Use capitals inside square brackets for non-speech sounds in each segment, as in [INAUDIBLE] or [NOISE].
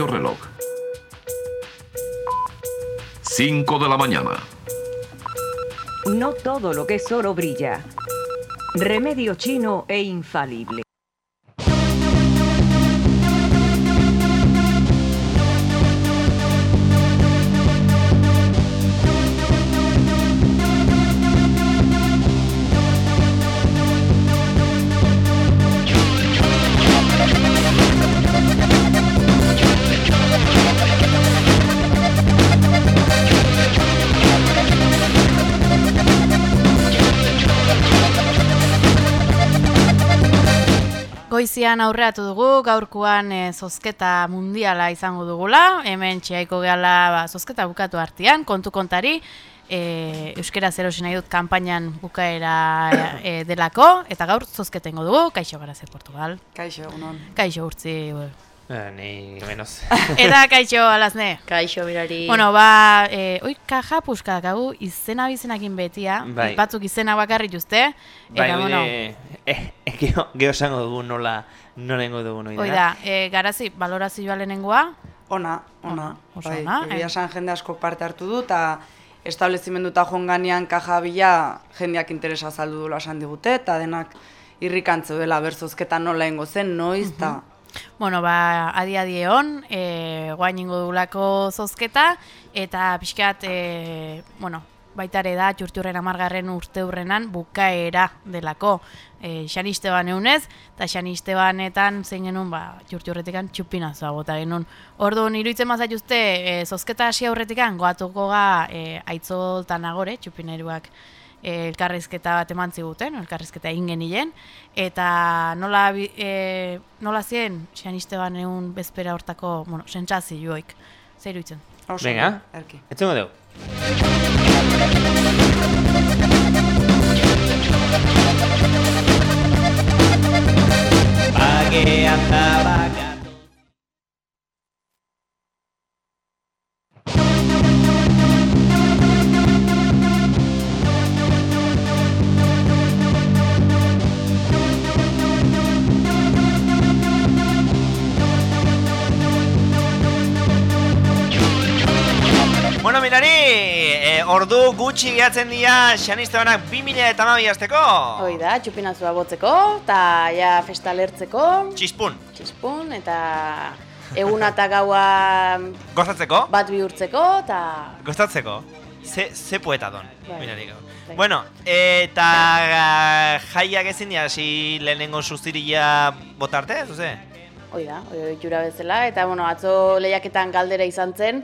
Reloj. 5 de la mañana. No todo lo que es oro brilla. Remedio chino e infalible. Goizian aurreatu dugu, gaurkoan e, zozketa mundiala izango dugula, hemen txiaiko gehala ba, zozketa bukatu artean, kontu kontari, e, Euskera Zero nahi dut kanpainan bukaera e, delako, eta gaur zozketengo dugu, kaixo gara ze Portugal. Kaixo, unon. Kaixo urtzi, ni menos. [LAUGHS] eta kaixo alazne. Kaixo, birari. Bueno, ba, e, oi kaja puska dakagu izena bizenakin betia, Bai. batzuk izena bakarri juzte, eta bai, bueno, eh, eh, eh, geho, geho esango dugu nola, nola ingo dugu noi da, e, garazi, balorazioa lehenengoa, Ona, ona. Ona, oso bai, ona, egia eh. esan jende asko parte hartu du, eta establezimenduta joan ganean kaja bila jendeak interesa azaldu dula esan digute, eta denak irrikantzu dela berzozketa nola ingo zen, noiz, eta Bueno, ba, adi adi egon, e, guain ingo dugulako zozketa, eta pixkat, e, bueno, baitare da, txurtiurren amargarren urte hurrenan bukaera delako. E, Xan Isteban eunez, eta Xan Istebanetan zein genuen, ba, txurtiurretikan txupinazoa bota genuen. Orduan, iruditzen mazatuzte, e, zozketa hasi aurretikan, goatuko ga e, aitzoltan agore, txupineruak, elkarrizketa bat eman ziguten, elkarrizketa egin genilen, eta nola, e, nola zien, Xan Isteban egun bezpera hortako, bueno, sentsazioik, zer iruditzen? oso, Venga. Etzengo dugu. Bagean da bakatu. Mirari, eh, ordu gutxi gehatzen dira Xanistebanak 2000 eta mabi azteko. Hoi da, txupinazua botzeko, eta ja festa lertzeko, Txispun, txispun, eta eguna eta gaua gozatzeko, bat bihurtzeko, eta gozatzeko. Ze, ze poeta don, Bai. mirari. Bai. Bueno, eta uh, jaiak ezin dira, si lehenengo sustiria botarte, zuze? hoi da, hoi itxura bezala, eta bueno, atzo lehiaketan galdera izan zen,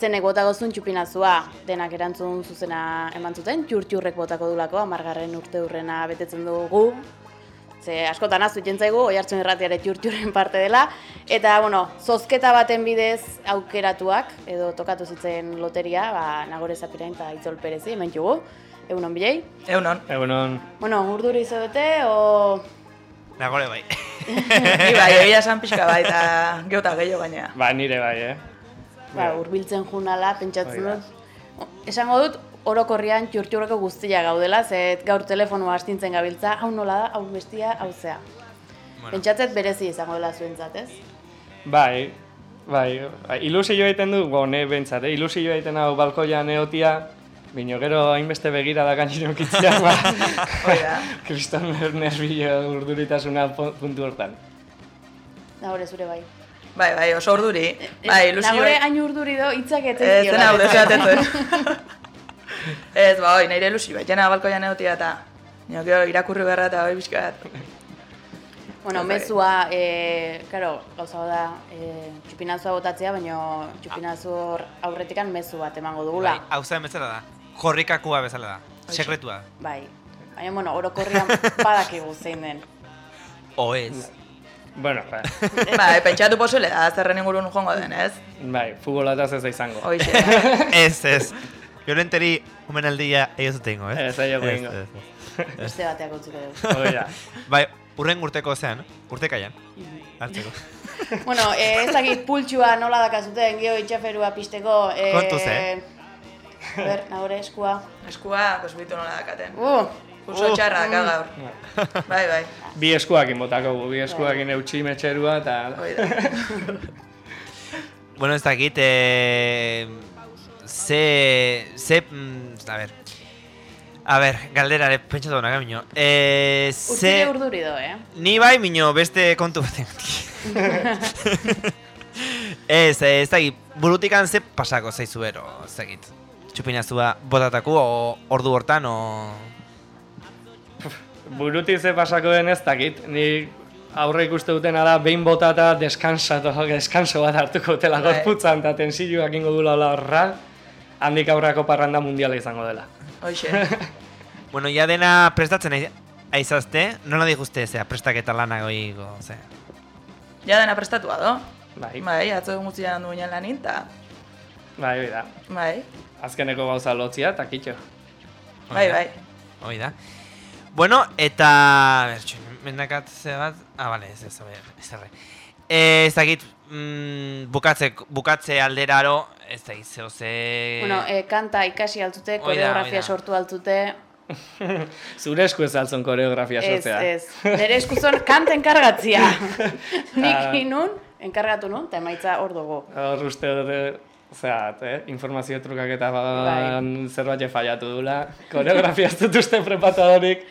zenek botako zuen txupinazua, denak erantzun zuzena eman zuten, txurtxurrek botako dulako, amargarren urte hurrena betetzen dugu, Ze askotan aztu jentzaigu, oi hartzun irratiare txurtxurren parte dela. Eta, bueno, zozketa baten bidez aukeratuak, edo tokatu zitzen loteria, ba, nagore zapirain eta itzol perezi, hemen jugu. Egunon bilei. Egunon. Egunon, Bueno, urduri izabete, o... Nagore bai. [LAUGHS] Ni bai, egia esan pixka bai, eta [LAUGHS] geota gehiago gainea. ba, nire bai, eh? Ba, urbiltzen junala, pentsatzen da. dut. Esango dut, orokorrian txurtxurreko guztia gaudela, ze gaur telefonoa astintzen gabiltza, hau nola da, hau bestia, hau zea. Bueno. Pentsatzet berezi izango dela zuentzat, ez? Bai, bai, bai, ilusio egiten du, bo, ne bentsat, eh? ilusio egiten hau balkoian eotia, Bino gero hainbeste begira da gainera ukitzea, ba, [LAUGHS] da. [LAUGHS] kriston nervio urduritasuna pu- puntu hortan. Nagore zure bai. Bai, bai, oso urduri. Bai, ilusio. Nagore hain urduri do, hitzak ez Ez, diola. zena hau desatetu. Ez, ba, hoi, nire ilusio, bai, jena balkoian egotia eta Nio, gero, irakurri beharra eta hoi pixka bat. Bueno, Bai. mezua, eh, claro, gauza da, eh, txupinazua botatzea, baina txupinazu aurretikan mezu bat emango dugula. Bai, hau zen bezala da. Korrikakua bezala da. Sekretua. Bai. Baina, bueno, orokorrian [LAUGHS] badakigu zein den. O ez. Bueno, ba, [LAUGHS] Bai, pentsatu posible da, zerren ingurun joango den, ez? bai, futbolataz ez da izango. Hoi xe. [LAUGHS] Ez, ez. Violenteri omenaldia ellos tengo, eh? Ez, aio ez. Beste bateak utziko dugu. Hoi da. Bai, urren urteko zean, urtekaian. Hartzeko. [LAUGHS] bueno, eh, ez dakit pultsua nola dakazuten, gio itxaferua pisteko. Eh, Kontuz, eh? Ber, nagore eskua. Eskua, kosbitu nola dakaten. Uh, Pulso Uh. txarra, gaur. [LAUGHS] Bai, bai. Bi eskuakin botako, gu, bi eskuakin eutxi metxerua eta... [LAUGHS] Bueno, ez dakit, e, ze, ze, mm, a ber, a ber, galderare, pentsatu hona, mino. E, Urtzire ze, urduri do, eh? ni bai, mino, beste kontu baten. [LAUGHS] ez, ez dakit, burutikan ze pasako zaizu ero, ez dakit. Txupinazua botataku, o ordu hortan, o... Burutik ze pasako den ez dakit, ni aurre ikuste dutena da behin bota eta deskansato, deskanso bat hartuko dela Bai. gorputzan eta tensioak ingo dula horra, handik aurrako parranda mundiala izango dela. Hoxe. [LAUGHS] Bueno, ja dena prestatzen ai- aizazte, nola diguzte, zea, prestaketa lana goiko, ze. Ja dena prestatua do. Bai, Bai, atzo egun gutxian du ginen lanin, ta... bai, hoi da. Bai, Azkeneko gauza lotzia, eta kitxo. bai, bai. Hoi da. Bueno, eta... Bertxo, mendakat ze bat... Ah, bale, ez ez, ez, ez erre. Eh, ez dakit, mm, bukatze, bukatze alderaro, ez dakit, zeo ze... Bueno, e, kanta ikasi altute, koreografia sortu altute. [LAUGHS] Zure esku ez altzon koreografia Ez, sortzea. ez. Nere eskuzon kanta enkargatzia. [LAUGHS] Nik inun, enkargatu nun, eta emaitza hor dugu. Hor uste Osea, eh? informazio trukak eta Bai. zerbait fallatu dula. Koreografia ez dut uste prepatadorik.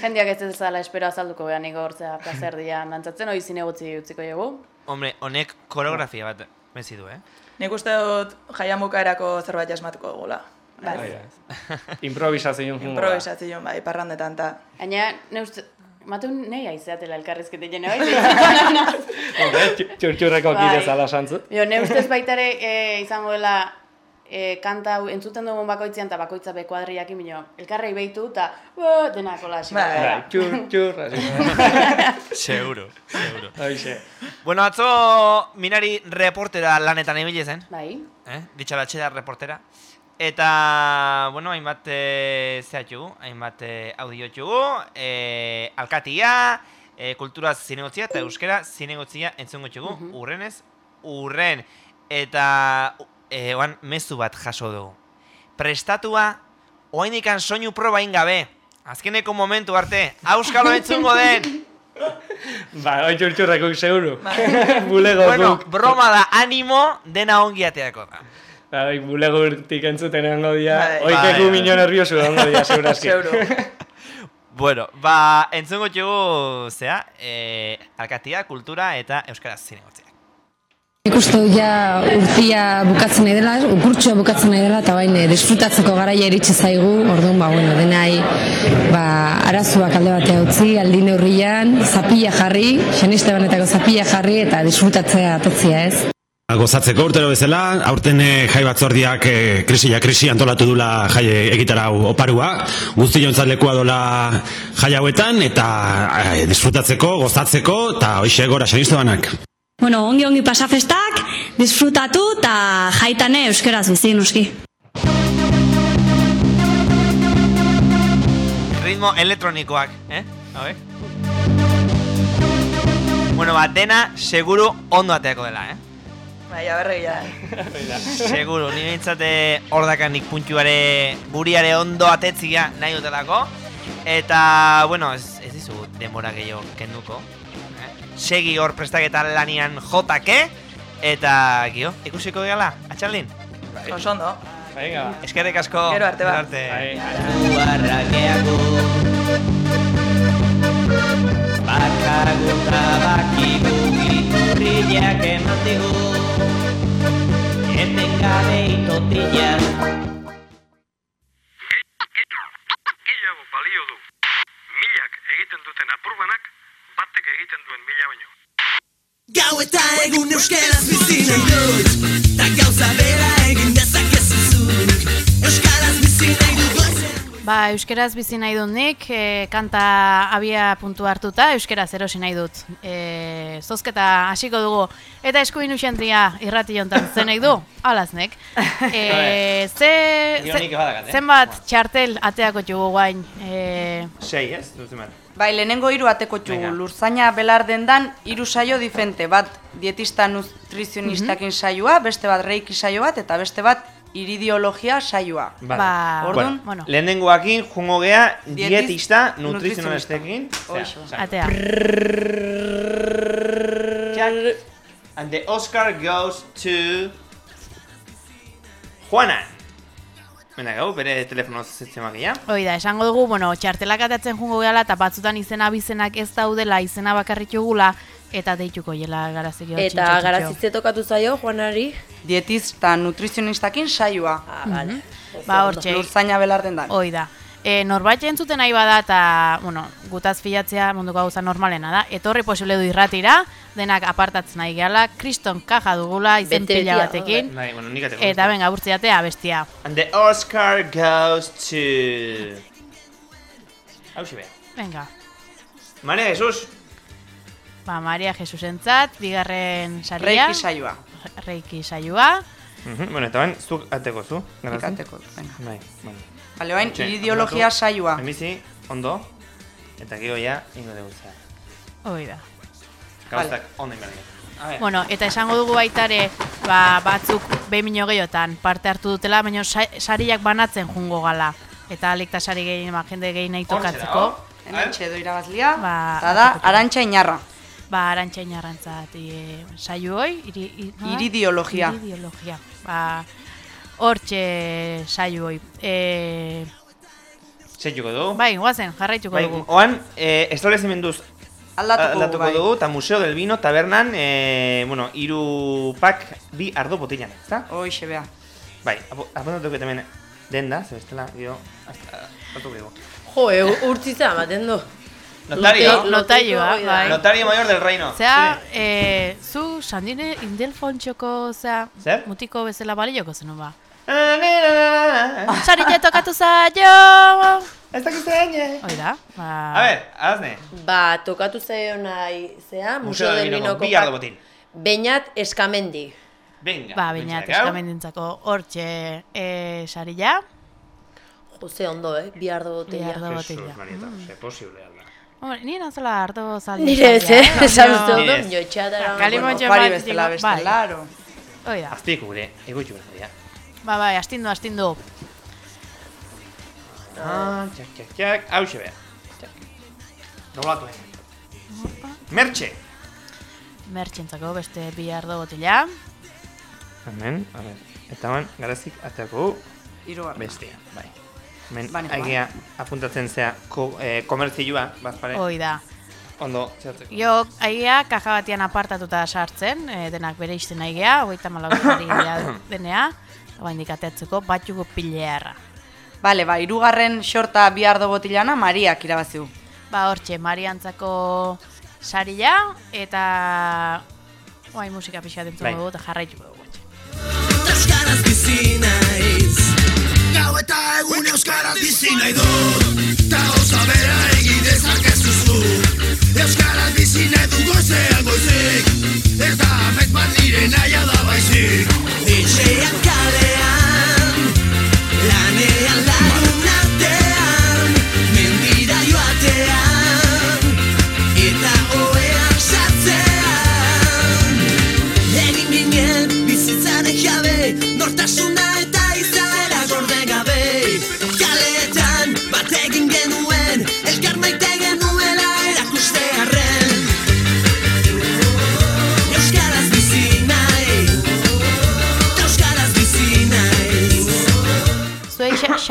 Jendeak ez ezala espero azalduko behan igor, zera placer dian dantzatzen, hori zinegutzi utziko dugu. Hombre, honek koreografia bat mezi du, eh? Nik uste dut jaian bukaerako zerbait jasmatuko dugula. Bai. Improvisazioan jungo. da. Improvisazioan bai, parrandetan ta. Baina, ne uste, Matun nahi aizeatela elkarrizkete jene bai? [LAUGHS] Txu- Txurtxurreko kide zala santzu. Jo, ne ustez baitare e, izango dela e, kanta hau entzuten dugun bakoitzean eta bakoitza be kuadriak imino. Elkarrei behitu eta "Uah", denak hola hasi. Bai. Bai, txur, txur, [LAUGHS] hasi. Seguro, seguro. Hoixe. bueno, atzo minari reportera lanetan ibile zen, Bai. eh? Ditxalatxe da reportera. Eta, bueno, hainbat e, zehatxugu, hainbat e, audio txugu, e, alkatia, e, kultura zinegotzia eta euskera zinegotzia entzungo txugu, urrenez, urren. Eta, e, oan, mezu bat jaso dugu. Prestatua, oainikan soinu proba ingabe. Azkeneko momentu arte, auskalo entzungo den! [LAUGHS] Ba, hoi txurtxurreko seguru. [LAUGHS] Bulego bueno, guk. broma da, animo, dena ongi ateako da. Ba, hoi bulego urtik entzuten egongo dia. Bai. Oikeku Bai, minio nerviosu egongo dia, segurazki. [LAUGHS] Seguro. [LAUGHS] Bueno, ba, entzungo txugu, zea, e, alkatia, kultura eta euskaraz zinegotziak. Dut ja urtia bukatzen nahi dela, ukurtxoa bukatzen nahi dela, eta bain eh, disfrutatzeko garaia iritsi zaigu, orduan, ba, bueno, denai, ba, arazuak alde batea utzi, aldi neurrian, zapilla jarri, xeniste banetako zapilla jarri, eta disfrutatzea atotzia ez. Gozatzeko urtero bezala, aurten eh, jai batzordiak eh, krisia krisi antolatu dula jai egitarau oparua, guzti jontzat lekua dola jai hauetan, eta eh, disfrutatzeko, gozatzeko, eta hoxe gora xanistu banak. Bueno, ongi ongi pasa festak, disfrutatu eta jaitane euskeraz bizi noski. Ritmo elektronikoak, eh? Hauek? Bueno, ba, dena seguru ondo ateako dela, eh? Bai, aberregia. [LAUGHS] Seguru, ni behintzate ordakanik puntuare buriare ondo atetzia nahi dutelako. Eta, bueno, ez, ez dizu denbora gehiago kenduko. Eh? Segi hor prestaketa lanian jotake. Eta, gio, ikusiko gala, atxaldin? Oso ondo. Venga. Eskerrik asko. Gero arte ba. arte. Bai. Bakaguta bakigu iturriak eman digu Etengabe itotila Gehiago balio du. Milak egiten duten apurbanak, batek egiten duen mila baino. Gau eta egun euskeraz bizi nahi dut Ta gauza bera egin Ba, euskeraz bizi nahi dut nik, e, kanta abia puntu hartuta, euskeraz erosi nahi dut. E, zozketa hasiko dugu, eta eskuin usentria irrati jontan zen nahi du, alaznek. E, [LAUGHS] ze, ze, eh? zenbat txartel ateako txugu guain. E, Sei, ez? Bai, lehenen hiru ateko txugu, lurzaina belar dendan hiru saio diferente, bat dietista nutrizionistakin saioa, beste bat reiki saio bat, eta beste bat iridiologia saioa. Vale. Ba, Orduan, bueno. Lehenengoakin jungo gea Dietista, nutrizionalistekin. Atea. And the Oscar goes to... Juana. Bena gau, bere telefono zitzemak ja. Hoi da, esango dugu, bueno, txartelak atatzen jungo gehala, eta batzutan izena bizenak ez daudela, izena bakarrik jugula, eta deituko jela garazio Eta garazitze tokatu zaio, Juanari. Dietista nutrizionistakin saioa. Ah, vale. Ba, hortxe. Lurzaina belarden da. Hoi da. E, norbait entzuten nahi bada eta, bueno, gutaz filatzea munduko gauza normalena da. Etorri posible du irratira, denak apartatzen nahi gehala, kriston kaja dugula, izen Bete pila batekin. Bai, bueno, nik. Eta benga, urtziatea bestia. And the Oscar goes to... Hau. Venga. Maria Jesus. Ba, Maria Jesusentzat, bigarren saria. Reiki saioa. Reiki saioa. Mhm, bueno, eta bain, zuk ateko zu. Nik garazi? ateko, venga. Bai, bueno. Bale, bain, ideologia saioa. Emizi, ondo. Eta gero ja, ingo dugu zea. Hoi da. Gauzak ondo ver. Bueno, eta esango dugu baitare, ba, batzuk behin mino gehiotan parte hartu dutela, baina sa- sariak banatzen jungo gala. Eta alikta sari gehien, ba, jende gehien nahi tokatzeko. Hemen txedo irabazlia, Ba, eta da, arantxa inarra. Ba, arantxa inarrantzat e, saio hoi, iri, i- nola? Iridiologia. Iridiologia. Ba, hortxe saio hoi. E, Zeituko du. bai, guazen, jarraituko Bai, dugu. oan, eh, establezimenduz Aldatuko dugu, aldatuko bai. dugu, eta Museo del Vino tabernan, eh, bueno, iru pak bi ardo botilan, ezta? Hoxe, bea. Bai, apuntatuko hemen denda, zer bestela, gero, hartuko dugu. Jo, e, urtzitza ematen du. Notario. Notarioa, loteko, bai. Notario mayor del reino. Zea, e, zu Sandine Indelfontxoko, zea, Zer? mutiko bezala balioko zenun ba. Ah, Sarille tokatu zaio! Ez dakit zein, Hoi da, ba... A ver, azne. Ba, tokatu zaio nahi, zea, Museo del Vinoko, bi ardo botin. Beinat eskamendi. Venga. Ba, gau. eskamendintzako hortxe e, sarila. Jose ondo, eh? Bi ardo Bi botella. ardo Jesus, botella. Marieta, ze posible alda. Hombre, ni nazola harto zaldi. Nire ez, eh? Esan uste ondo, Ni ez. jo bat, bestela, digo, bai. bestelaro. Hoi da. Azpiko gure, egutxu gure, Ba, bai, astindu, astindu. Ah, txak, txak, txak, hau bea. Doblatu egin. Mertxe. Mertxentzako beste bi ardo botila. Hemen, a ver, eta ban, garazik ateako Hirugarren. bestia, bai. Hemen, Bane, aigia apuntatzen zea ko, eh, komertzioa, bazpare. Hoi da. Ondo, zertzeko. Jo, aia, kaja batian apartatuta sartzen, e, denak bere izten aigea, hogeita malabuzari [COUGHS] denea, Oa indikateatzeko, batxuko pilearra. Bale, ba, irugarren xorta bi ardo botilana Mariak irabazi du. Ba, hortxe, Mariantzako saria, eta... Oain musika pixka Bai. dentzun dugu, eta jarraituko dugu. Euskaraz bizi naiz Gau eta egun Euskaraz bizi nahi dut Ta osa bera egin dezakezu zu Euskaraz bizi nahi du goizean goizik. Eta amets bat nire naia da baizik. Nitxean kalean Lanean lagun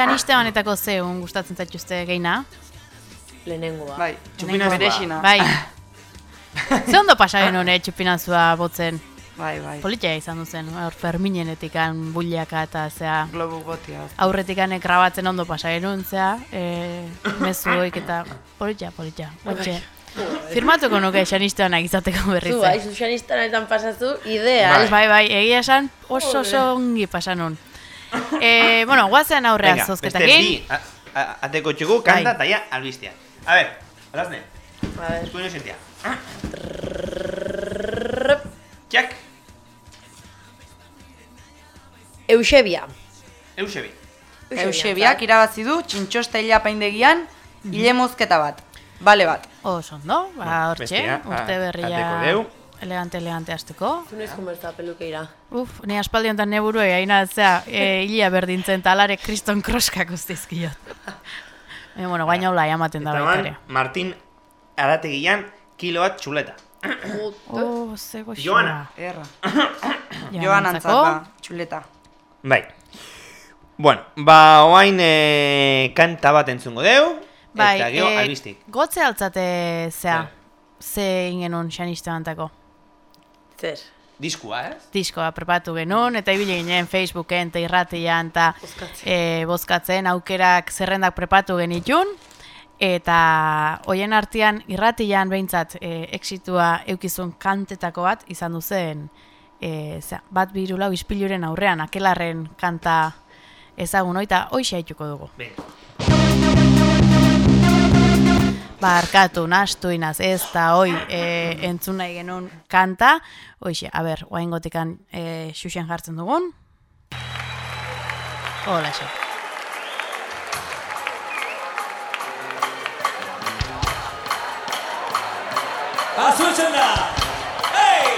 Zuei xa- xaniste banetako zeun gustatzen zaituzte geina? Lehenengoa. Bai, berexina. Bai. [LAUGHS] Ze ondo pasa genuen, eh, txupinazua botzen. Bai, bai. Politia izan duzen, hor ferminenetikan buliaka eta zea Globo botia. aurretikan grabatzen ondo pasa genuen zea, e, mezuoik [LAUGHS] eta politia, politia, botxe. Firmatuko nuke xaniste honak izateko berriz. Zu, bai, zuxanistanetan pasatu, ideal. Bai, bai, egia esan oso oso ongi pasa nun. E, bueno, guazen aurrea Venga, beste zozketakin. bi, a- a- ateko txugu, kanta, Bai. eta ja, albistia. A ver, alazne, A ver. eskuino sentia. Txak, Eusebia. Eusebi. Eusebiak irabazi du txintxosta hilapaindegian hile mozketa bat. Bale bat. Oso ondo, ba, hortxe, urte berria ateko deu. Elegante elegante hasteko. Zu noiz jumertza pelukeira. Uf, ni aspaldi honetan ne buruei aina zea, e, [LAUGHS] hilia berdintzen talare kriston kroskak ustizkiot. [LAUGHS] e, bueno, gaina hola jamaten da baita ere. Martin Arategian kilo bat txuleta. Oh, ze goxoa. Joana. Erra. [COUGHS] Joana Joan antzapa, txuleta. Bai. Bueno, ba, oain e, kanta bat entzungo deu, Bai, eta gero eh, albistik. gotze altzate zea, ze ingenun xaniste bantako. Zer. Diskua, ez? Diskoa prepatu genuen, eta ibili ginen Facebooken, eta irratian, eta e, bozkatzen aukerak zerrendak prepatu genitun, eta hoien artean irratian behintzat e, exitua eukizun kantetako bat izan duzen e, zera, bat birulau ispiluren aurrean, akelarren kanta ezagun oita, hoxe haituko dugu. Barkatu, nastu inaz, ez da hoi e, entzun nahi genuen kanta. Hoxe, a ber, oain gotikan e, xuxen jartzen dugun. Hola, xe. Azutzen da! Hey!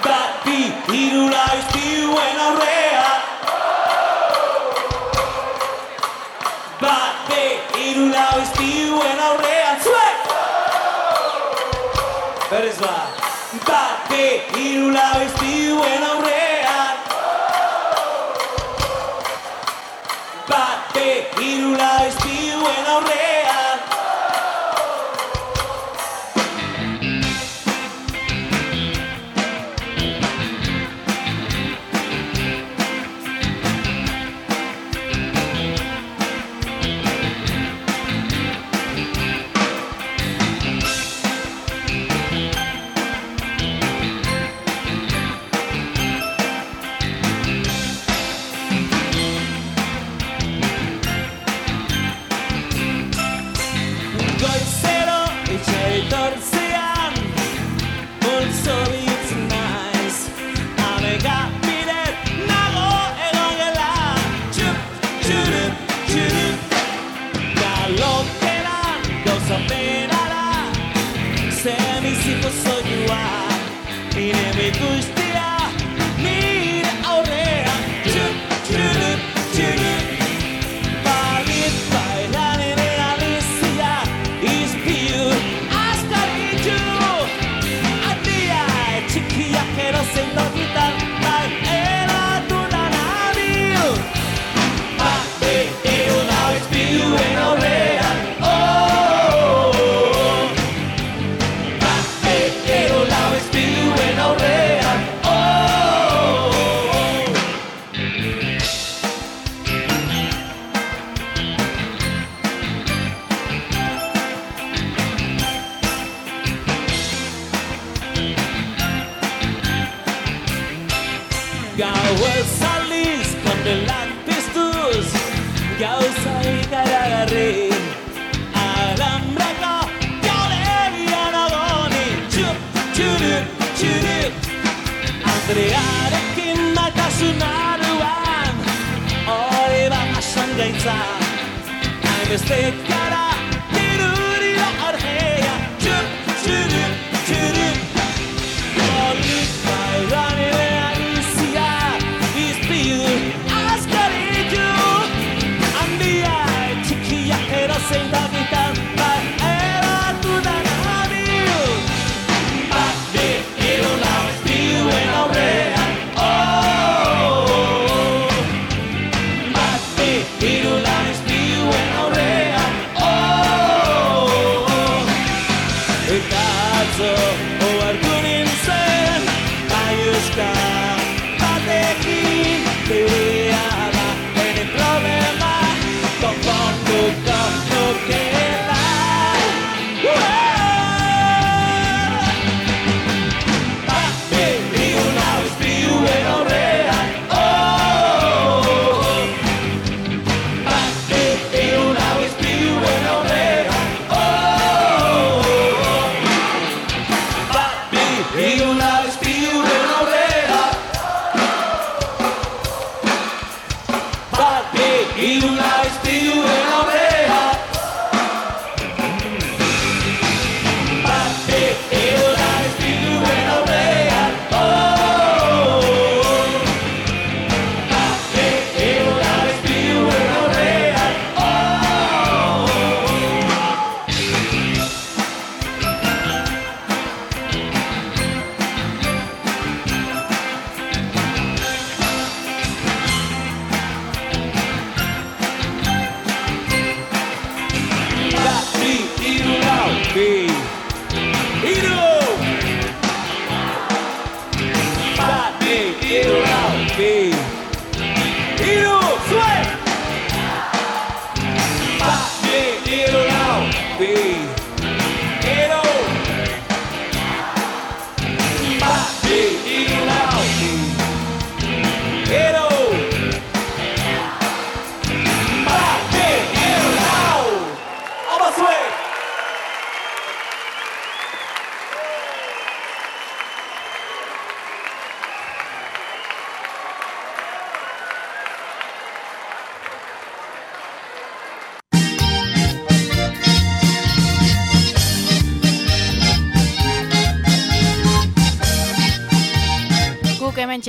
Bat bi irula izpiuen aurrean Bat irula izpiuen aurrean Zuek! Berez ba Bat bi irula izpiuen baby.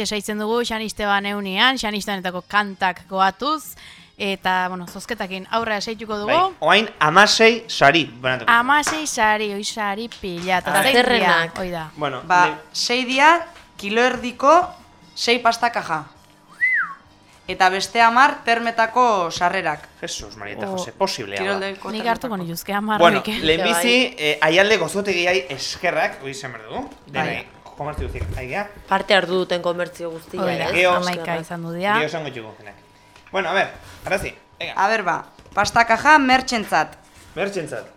Oaintxe saitzen dugu Xanisteban eunian, Xanistebanetako kantak goatuz, eta, bueno, zozketakin aurra esaituko dugu. Bai, oain amasei sari. banatuko. Amasei sari, oi sari pila, eta Ah. zein dira, Azterrenak. hoi da. Bueno, Ba, le- sei dia, kilo erdiko, sei pasta kaja. Eta beste hamar termetako sarrerak. Jesus, Marieta Oh. Jose, posiblea da. Nik hartuko nituzke hamar Bueno, nik, eh. lehenbizi, eh, aialde gozotegiai eskerrak, hori izan behar dugu. Denei, Bai. Komartu duzik, aigea. Parte hartu duten komertzio guztia, da, ez? Geo- amaika izan du dira. Gio esango txugu. Bueno, a ver, arazi, venga. A ber ba, pasta kaja mertxentzat. Mertxentzat.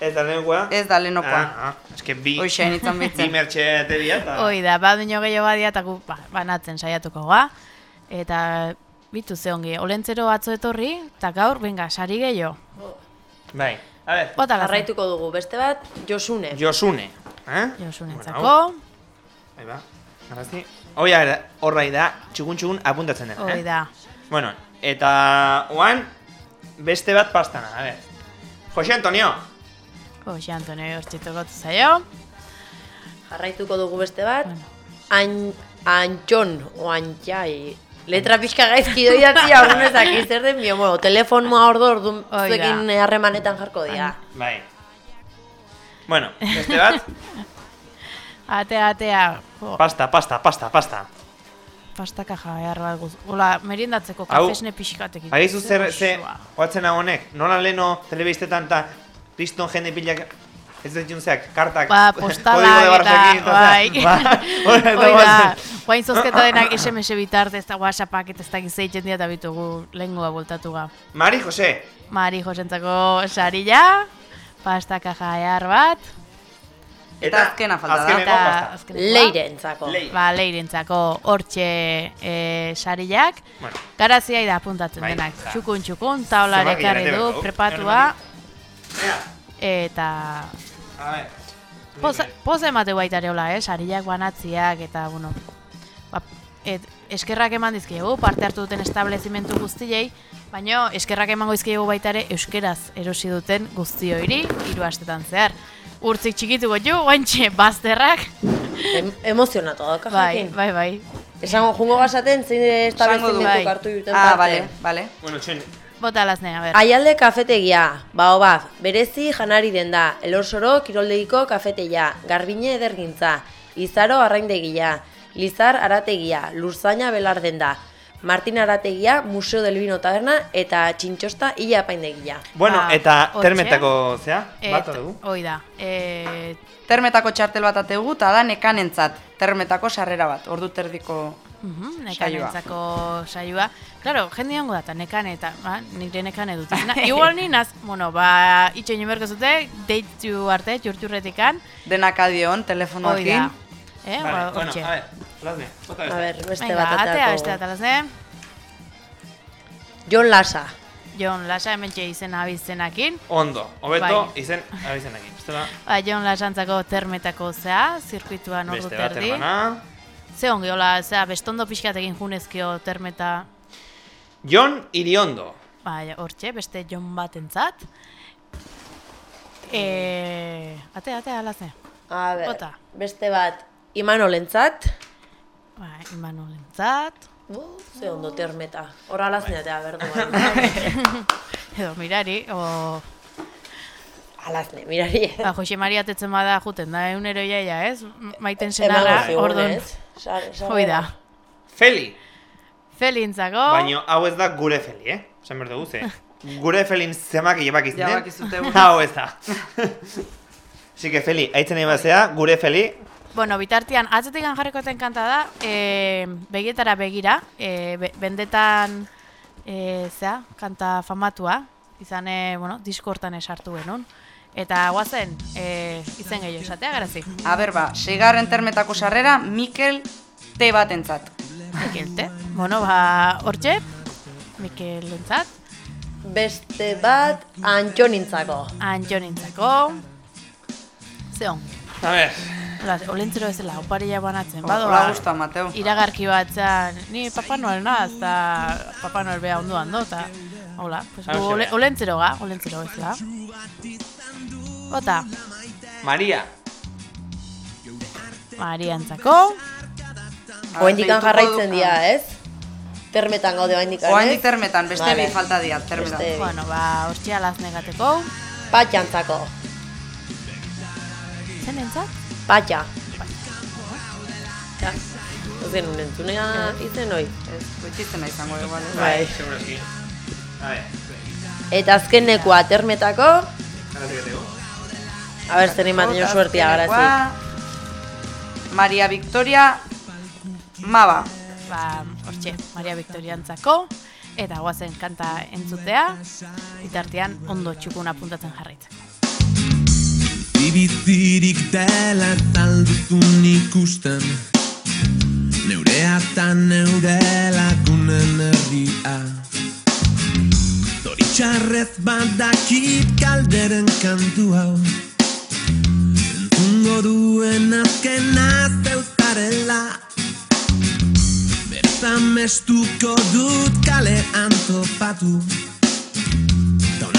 Ez da lehenkoa? Ez da lehenokoa. Ah, ah, eske bi... Hoxe nintzen [LAUGHS] bitzen. Bi mertxe tebia eta... Hoi da, baduño gehiago badia eta gu ba, banatzen saiatuko ga. Eta bitu ze ongi, olentzero atzo etorri, eta gaur, venga, sari gehiago. Bai, a ver. Bota. Jarraituko dugu, beste bat, Josune. Josune. Eh? Josunentzako, Ahí va. Arazi. Hoi da, horrai da, txugun txugun apuntatzen dena, hoi eh? da. Bueno, eta oan beste bat pastana, a ver. Jose Antonio. Jose Antonio hortzituko zaio. Jarraituko dugu beste bat, An, Antxon, o Antxai. Letra pixka gaizki doi datzia, orduan ez dakiz zer den bio, bueno, telefonoa ordu, orduan Hoi da. zuekin harremanetan jarko dira. Bai. Bueno, beste bat, [LAUGHS] Atea, atea, jo, pasta, pasta, pasta, pasta. pasta kaja behar bat guz. Ola, meriendatzeko kafesne pixkatekin. Agizu zer, ze, hoatzen hau honek, nola leno telebistetan eta kriston jende pilak ez dut juntzeak, kartak, Ba, [LAUGHS] postalak eta, bai. [LAUGHS] Ba, hori da, guain zozketa denak SMS bitartez eta WhatsAppak eta ez dakiz zeitzen dira eta bitugu lehengoa bultatu ga. Mari Jose, Mari Josentzako sarila, pasta kaja ehar bat. Eta azkena falta da. Eta azkenekoa. Leirentzako. Leire. Ba, leirentzako hortxe e, sarilak. Bueno. Garazia da apuntatzen Bai, denak. Txukun txukun, taulare bete du, prepatua. Eta a ver. emate baita ere hola, eh? Sarilak banatziak eta, bueno, ba, et, eskerrak eman dizkiegu, parte hartu duten establezimentu guztiei, baina eskerrak emango dizkiegu baita ere euskeraz erosi duten guztioiri, hiru astetan zehar. Urtzik txikitu gotu, guantxe, bazterrak. Em, emozionatu dauka Bai, jakin. bai, bai. Esango jungo gazaten zein establezimentu bai. hartu duten Ah, parte. bale, bale. Bueno, txen, Bota lazne, a ber. Aialde kafetegia, baobab, berezi janari den da, elorsoro kiroldegiko kafetegia, garbine edergintza, izaro arraindegia, lizar arategia, lurzaina belar den da, Martin Arategia, Museo del Vino Taberna eta Txintxosta Illa Apaindegia. Bueno, Ba, eta hortxe. termetako, zea, bat dugu. Hoi da. E, Termetako txartel bat ategu eta da nekanentzat. Termetako sarrera bat, ordu terdiko Mhm, Saioa. nekanentzako saioa. Claro, jende jango da, eta nekane, eta, ba, nire nekane dut. [LAUGHS] Na, igual ni naz, bueno, ba, itxo berko zute, deitu arte, txurtxurretikan. denak adion, da. Eh, Vale, ba, bueno, a ver, bota A ber, beste Venga, bat atea, beste atalazne. Jon Lasa. Jon Lasa hementxe izena abizenakin. Ondo, hobeto, Bai. izen, abizenekin. Beste da, Ba, Jon Lasantzako termetako zea, zirkuituan ordu beste bat, terdi. Ze ongi, hola, zea, bestondo pixkatekin junezkio termeta, Jon Iriondo. Bai, hortxe, beste Jon batentzat. E, ate, ate, alazne. A ber, Bota. beste bat Imanolentzat. Bai, Imanolentzat. Uh, ze ondo termeta. Horra lazneatea, berdu. [LAUGHS] Edo mirari, o... Alazne, mirari. Ba, Jose Maria tetzen bada juten da, eunero iaia, ez? Maiten senarra, ordon. Hoi da. Feli. Felintzako. Baina hau ez da gure Feli, eh? Esan behar dugu, ze. [LAUGHS] Gure Felin zemak jebak izan Jabakizute gure. [LAUGHS] Hau ez da. Así que Feli, aitzen nahi bazea, gure Feli, Bueno, bitartean, atzetik jarrikoten kanta da, e, begietara begira, e, be- bendetan, e, zea, kanta famatua, izan, e, bueno, diskortan esartu genuen. Eta guazen, e, izen gehiago esatea, garazi. A ber ba, seigarren termetako sarrera Mikel T batentzat. Mikel, te? Bueno, ba, hortxe, Mikel entzat, Beste bat Antxonintzako. Antxonintzako, zeon. A ver, Hola, olentzero bezala, oparilla banatzen, Hola badoa. gusta, Mateo. Iragarki bat zean, ni Papa Noel naz, eta Papa Noel beha ondo ando, eta hola, pues ole, bea. olentzero ga, olentzero bezala. Bota, Maria. Mariantzako, Oendikan Deituko jarraitzen dira, ez? Termetan gaude oendikan, ez? Oraindik termetan, beste Vale. bi falta dira, termetan. Beste. Bueno, ba, hortxia laznegateko. Patxantzako. Zen entzat? Patxa. Ja. Ez genuen entzunea izen hoi. Ez, betxizena izango igual. eh? Bai. Segurazki. A ver. Eta azkenekua termetako, Garatikateko. a ber, zer imaten jo suertia garazi. Azkenekoa, Maria Victoria Maba. Ba, hortxe, Maria Victoriantzako. Eta guazen kanta entzutea. Bitartean ondo txukun apuntatzen jarraitzen. Ibizirik dela talduzun ikusten. Neurea eta neure lagunen herria. Zoritxarrez badakit kalderen kantu hau. Entzungo duen azkena zeuzarela Beraz amestuko dut kalean topatu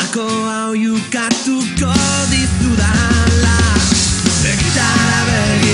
Taunako hau jukatuko dizudala Begitara begira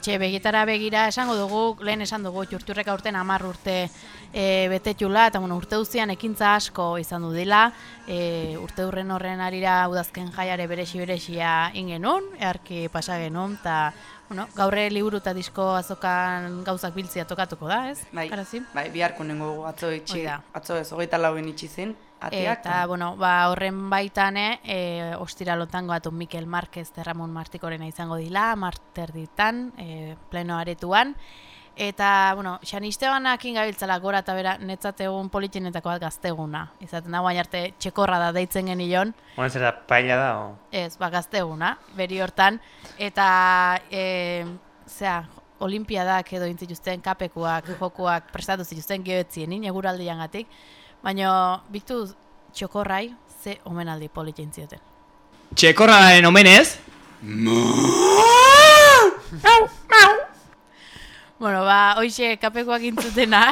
hortxe, begitara begira esango dugu, lehen esan dugu, jurturrek aurten hamar urte e, betetula, eta bueno, urte guztian ekintza asko izan du dila, e, urte hurren horren arira udazken jaiare beresi beresia ingenun, earki pasa genuen, eta bueno, gaurre liburu eta disko azokan gauzak biltzia tokatuko da, ez? Bai, bai, biharko nengo atzo itxi, atzo ez, hogeita lauen itxi zen, atiak. Eta, bueno, ba, horren baitane, e, ostira lotango atu Mikel Marquez eta Ramon Martikorena izango dila, marter ditan, e, pleno aretuan. Eta, bueno, Xan Istebanak ingabiltzala gora eta bera netzat egun politxenetako bat gazteguna. Izaten da, guain arte txekorra da deitzen genion. Bueno, zer da, paella da, o? Ez, ba, gazteguna, beri hortan. Eta, e, zea, olimpiadak edo intzituzten kapekuak, jokuak prestatu zituzten gebetzien, nien eguraldian gatik. Baina, biktu txokorrai, ze omenaldi politxein zioten. Txekorraren omenez? Bueno, ba, hoxe kapekuak intzutena.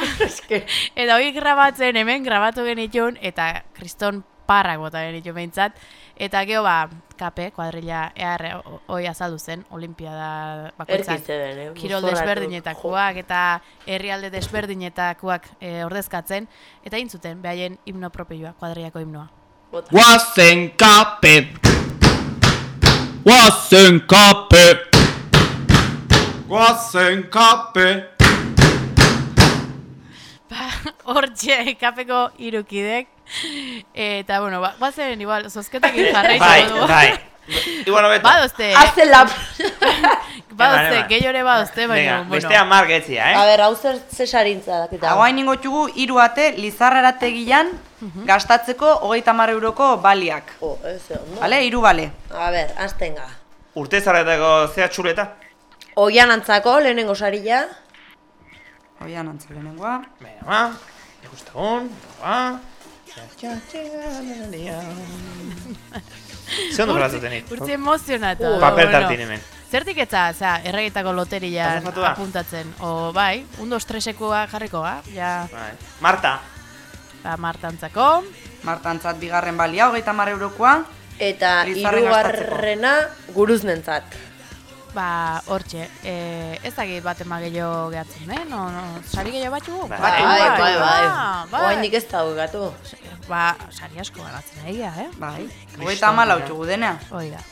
[LAUGHS] eta hoi grabatzen hemen grabatu genitun, eta kriston parrak bota genitun behintzat. Eta geho, ba, kape, kuadrilla, ehar, hoi azaldu zen, olimpiada bakoitzak. Zeben, eh? Kirol desberdinetakoak eta herrialde desberdinetakoak e, ordezkatzen. Eta intzuten, behaien himno propioa, kuadrillako himnoa. Guazen kape! Guazen kape! Guazen kape! Hortxe, kapeko irukidek. [LAUGHS] Eta, bueno, ba, bazen igual, zozketekin jarraitu [LAUGHS] Bai, dugu. bai. Igual hobeto. Badozte. Haze lap. [LAUGHS] Badozte, gehiore badozte, baina, Venga, bueno. beste hamar getzia, A eh? ber, hau zer zesarintza dakita. Hau hain txugu, hiru ate, lizarrarategian gastatzeko hogeita hamar euroko baliak. Oh, ez ondo. Bale, hiru bale. A ber, aztenga. Urte zarretako zea txuleta? Oian antzako, lehenengo sarila. Oian antza lehenengoa. Venga, ba. Ikustagun, ba. [LAUGHS] Ze ondo gratzen tenit. Urtzi emozionatu. Uh, Papel tartin hemen. Zertik etza, osea, erregetako Azafatua? apuntatzen. O, bai, un dos tresekoa jarriko ga, ja. Bai. Marta. Ba, martantzako. Martantzat bigarren balia, hogeita mar eurokoa. Eta hirugarrena guruznentzat. Ba, hortxe, e, ez dakit bat ema gehiago gehatzen, eh? No, no, sari gehiago batxugu? Bai, bai, bai, Ah, bai. Oainik ez da gatu. Ba, sari asko garatzen egia, eh? Bai, hogeita amalau txugu dena. Hoi da.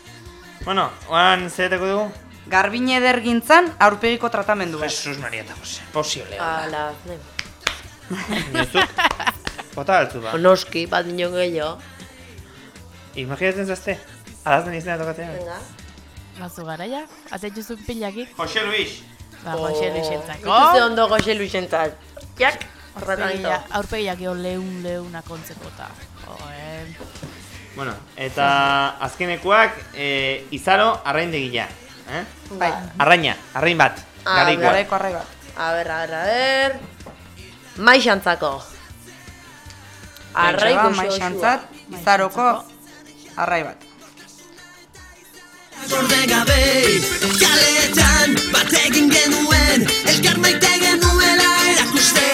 Bueno, oan zereteko dugu? Garbine edergintzan aurpegiko tratamendu bat. Jesus Maria eta Jose, posible. Ala, ne. Nizuk, bota altu ba. Noski, bat nio gehiago. Imaginatzen zazte, alazten izena tokatzea. Venga. Bazu garaia, atetxuzu pilaki. Jose Luis. Ba, Jose Luisentzako. Ikuste ondo Jose Luisentzat. Jak, horretanito. Aurpegia- Aurpegiak eo leun leuna kontzepota. Joe. Bueno, eta azkenekoak e, izaro arraindegila. Eh? Bai. Arraina, arrain bat. A Garaikoa. ber, arrai bat. A ber, a ber, a ber. Maixantzako. Arrai Ba, goxo maixantzat, izaroko arrai bat. Kaletan bat egin genuen Elkar maite genuela erakuste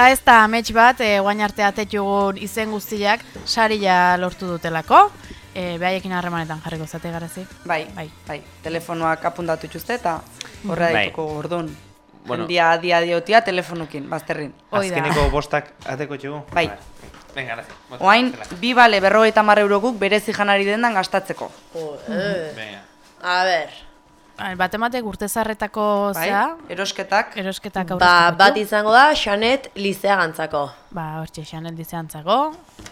Eta ez da amets bat, e, guain arte atetxugun izen guztiak sarila lortu dutelako. E, behaiekin harremanetan jarriko zate garazi. Bai, bai, bai. Telefonoak apuntatu ituzte eta horre Bai. dituko gordun. Bueno. Jendia adia diotia telefonukin, bazterrin. Azkeneko bostak ateko txugu? Bai. Venga, gracias. Oain, bi bale berrogeita mar eurokuk berezi janari dendan gastatzeko. Venga. A ber. Bai, Bat ematek urtezarretako Bai, zea. erosketak. Erosketak Ba, aurreztu bat izango da Xanet Lizeagantzako. Ba, hortxe, Xanet dizeantzako,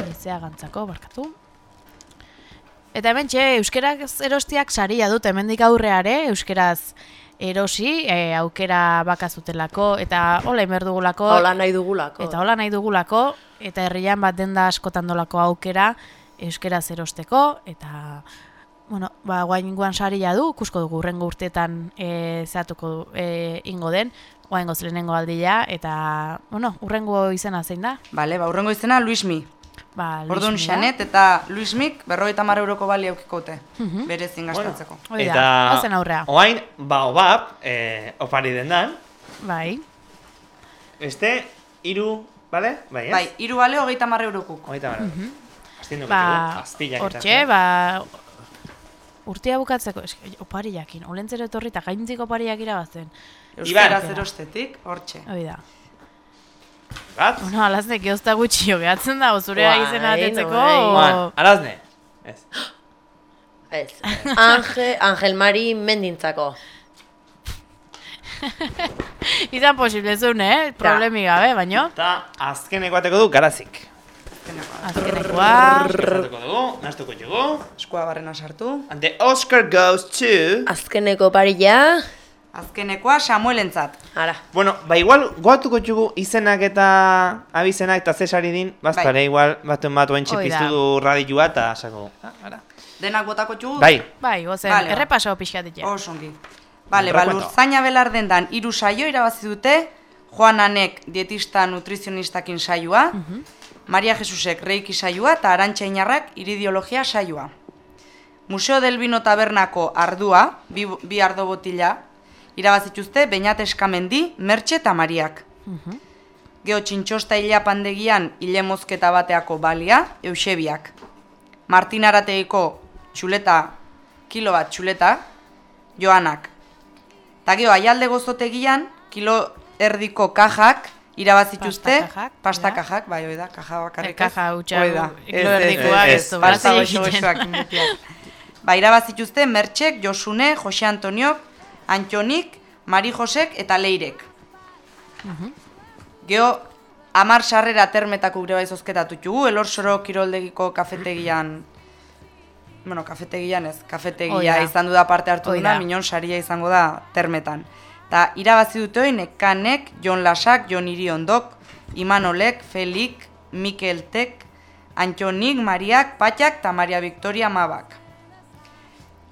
dizeagantzako, barkatu. Eta hemen txe, euskerak erostiak saria dut, hemendik aurreare, euskeraz erosi, e, aukera bakazutelako, eta hola inber dugulako. Hola nahi dugulako. Eta hola nahi dugulako, eta herrian bat denda askotan dolako aukera, euskeraz erosteko, eta, bueno, ba, guain guan saria du, ikusko dugu urrengo urteetan e, zehatuko du, e, ingo den, guain goz lehenengo aldia, eta, bueno, urrengo izena zein da? Bale, ba, urrengo izena Luismi. Ba, Orduan Luismi da. Xanet eta Luismik berrogeita mar euroko bali aukikote. Mhm. Berezin gastatzeko. Hoi da, Eta ozen aurrea. oain, baobab, eh, opari dendan, Bai. este, iru, bale? Bai, ez? Bai, hiru bale hogeita mar eurokuk. Hogeita mar. Mhm. Astindu Ba, ba, hortxe, ba, urtea bukatzeko, eske, opari jakin, olentzero etorri eta gaintzik opariak irabazten. Euskaraz erostetik, hortxe. Hoi da. Bat? Bueno, alaznek eozta gutxi jo gehatzen da, zure Bai, izena atetzeko. bai. Oan, arazne. Ez. Ez. Ange, Angel Mari Mendintzako. [LAUGHS] Izan posible zuen, eh? Problemi gabe, baino. Eta azkeneko ateko du garazik. Azkenekoa. Azkeneko dugu, naztuko txugu. Eskua barrena sartu. And the Oscar goes to... Azkeneko parilla. Azkenekoa Samuelentzat. Ara. Bueno, ba igual goatuko txugu izenak eta abizenak eta zesari din, bazpare igual batuen bat oen Hoi da. piztu du radioa eta sako. Denak botako txugu? Bai. Bai, gozen, Vale. errepaso pixkatik. Oso ongi. Bale, ba, lurzaina belar dendan hiru saio irabazi dute, Juan Anek dietista nutrizionistakin saioa, Maria Jesusek reiki saioa eta Arantxa Inarrak iridiologia saioa. Museo del Vino Tabernako ardua, bi, bi ardo botila, irabazituzte Beñat Eskamendi, Mertxe eta Mariak. Geo txintxosta hila pandegian hile mozketa bateako balia, Eusebiak. Martin Arateiko txuleta, kilo bat txuleta, Joanak. Ta gero, aialde gozotegian, kilo erdiko kajak, irabazituzte, Pastakajak, pasta kajak, bai, hoi da, kaja bakarrik. Eh, kaja ez? hutsa, Hoi da. kilo erdikoak ez Pasta egiten. goxoak inbetiak. ba, irabazituzte Mertxek, Josune, Jose Antoniok, Antxonik, Mari Josek eta Leirek. Geo, amar sarrera termetako gure bai zozketatutxugu, elorsoro kiroldegiko kafetegian, bueno, kafetegian ez, kafetegia Hoi da. izan du da parte hartu Hoi duna, minon saria izango da termetan. Ta irabazi dute Nekanek, Jon Lasak, Jon Iriondok, Imanolek, Felik, Mikel Tek, Antxonik, Mariak, Patxak eta Maria Victoria Mabak.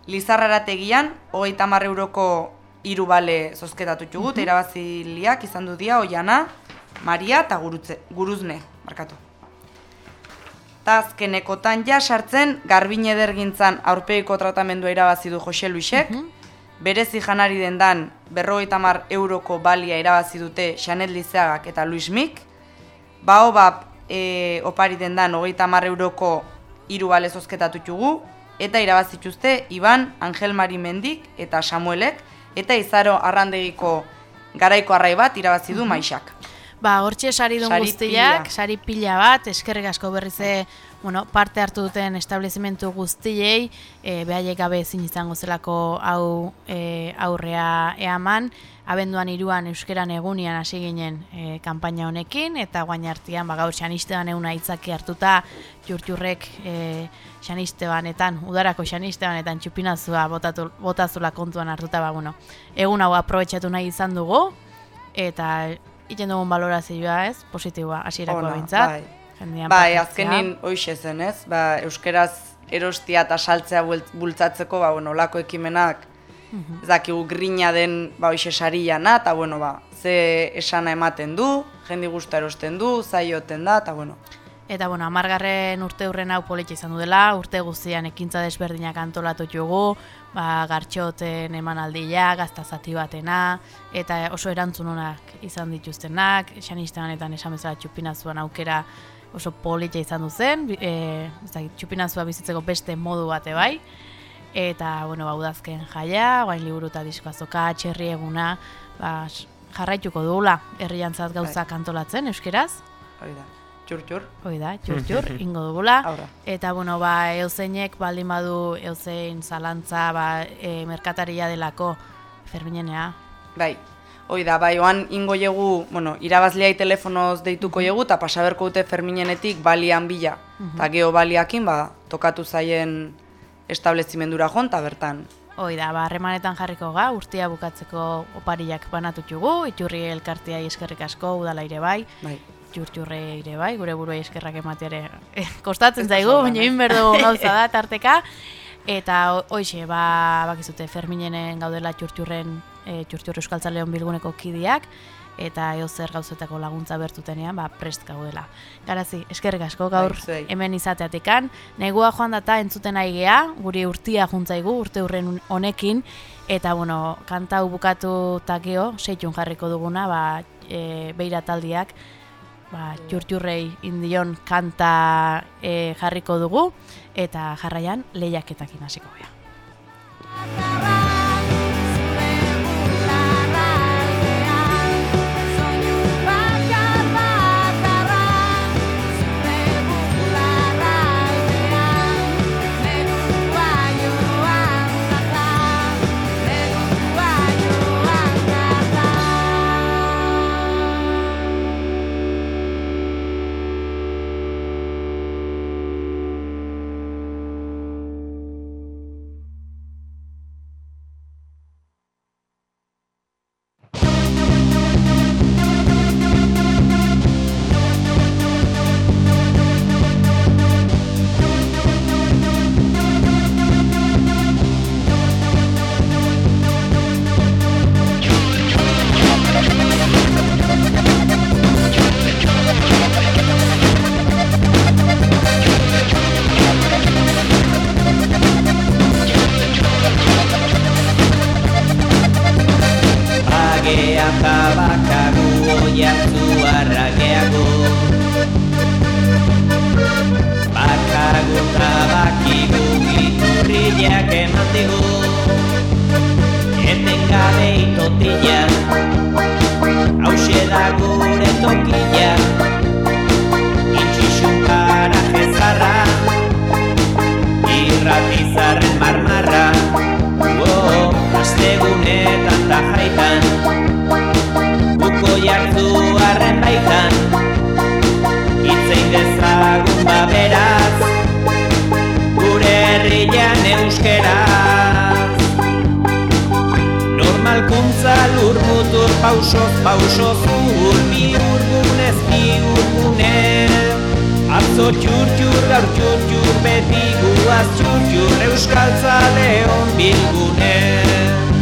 Lizarrarategian, hogeita hamar euroko hiru bale zozketatu txugu, eta irabaziliak izan du dia, Oiana, Maria eta Guruzne, markatu. Ta azkenekotan ja sartzen, garbine edergintzan aurpeiko tratamendua irabazi du Jose Luisek, berezi janari dendan berrogeita hamar euroko balia irabazi dute Xanet Lizeagak eta Luis Mik, Baobab e, opari dendan hogeita hamar euroko hiru bale zozketatu txugu, eta irabazituzte Iban, Angel Mari Mendik eta Samuelek, eta izaro arrandegiko garaiko arrai bat irabazi du maixak. Ba, hortxe sari duen guztiak, sari pila bat, eskerrik asko berriz bueno, parte hartu duten establezimentu guztiei, e, behaiek gabe ezin izango zelako hau e, aurrea eaman, abenduan iruan euskeran egunian hasi ginen e, kanpaina honekin, eta guain artean, ba, gaur xanisteban eguna itzaki hartuta, jurtjurrek e, xanistebanetan, udarako xanistebanetan txupinazua botatu, botazula kontuan hartuta, ba, bueno, egun hau aprobetxatu nahi izan dugu, eta iten dugun balorazioa ez, positiboa, hasierako bintzat. bai. Bai, azkenin hoixe zen, ez? Ba, euskeraz erostia eta saltzea bultzatzeko, ba, bueno, olako ekimenak, Mhm. ez dakigu grina den, ba, hoixe sariana, eta, bueno, ba, ze esana ematen du, jendi guzta erosten du, zaioten da, eta, bueno, Eta bueno, amargarren urte hurren hau politxe izan du dela, urte guztian ekintza desberdinak antolatu jugu, ba, gartxoten emanaldia, gazta zati batena, eta oso erantzun onak izan dituztenak, xanisteanetan esan bezala txupinazuan aukera oso politxe izan du zen, e, ez dakit, txupinazua bizitzeko beste modu bate bai, eta bueno, ba, udazken jaia, guain liburu eta disko txerri eguna, ba, jarraituko dugula herriantzat gauzak antolatzen, euskeraz, hori da, txur, txur. Hoi da, [LAUGHS] txur txur, ingo dugula. Aurra. Eta, bueno, ba, euzeinek baldin badu euzein zalantza, ba, e, merkataria delako, Ferminenea. Bai, hoi da, bai, oan ingo jegu, bueno, irabazleai telefonoz deituko jegu, eta pasaberko dute Ferminenetik balian bila. Mhm. Eta geho baliakin, ba, tokatu zaien establezimendura jon, eta bertan. Hoi da, ba, harremanetan jarriko ga, urtia bukatzeko opariak banatutxugu, iturri elkartiai eskerrik asko, udala ire bai, Bai. Txurtxurre ire bai, gure buruei eskerrak emateare kostatzen Ez da zaigu, baina eh? egin berdu [LAUGHS] gauza da tarteka. Eta ho- hoixe, ba, bakizute Ferminenen gaudela txurtxurren, e, txurtxur Euskaltzaleon bilguneko kidiak, eta eo zer gauzetako laguntza bertutenean, ba, prest gaudela. Garazi, eskerrik asko gaur Bai, hemen izateatikan, negua joan data entzuten nahi gea, guri urtia juntzaigu, urte urren honekin, eta bueno, kanta hau bukatu eta geho, seitun jarriko duguna, ba, e, beira taldiak, ba, txurtxurrei indion kanta e, jarriko dugu, eta jarraian lehiaketakin hasiko gea. Pausoz pausoz zur bihurgunez bihurgune Atzo txur txur gaur txur txur beti guaz txur txur euskaltzaleon bilgune. Bagea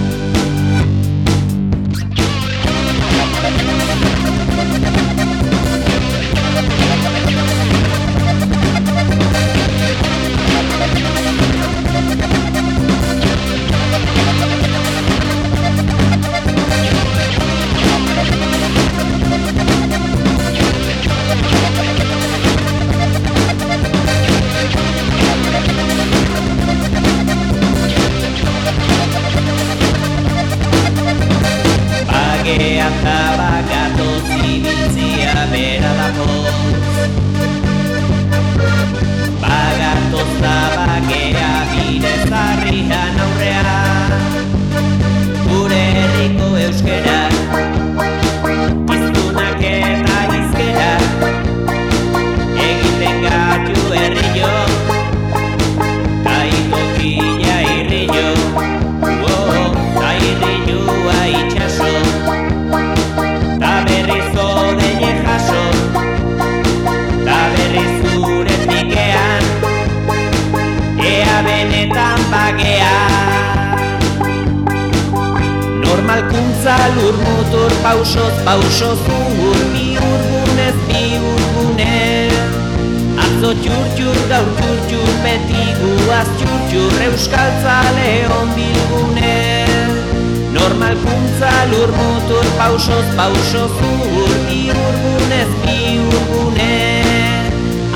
eta bagatu zibiltzia bera dago. Bagatu eta bagea bide zarrian aurrea Gure herriko euskera pausoz pausoz ur Bi urgunez bi urgune Atzo txur txur gaur txur txur beti guaz txur txur Euskaltzale on bilgune. Normalkuntza lur motor pausoz pausoz ur Bi urgunez bi urgune.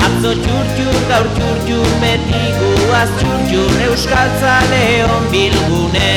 Atzo txur txur gaur txur txur beti guaz txur txur Euskaltzale on bilgune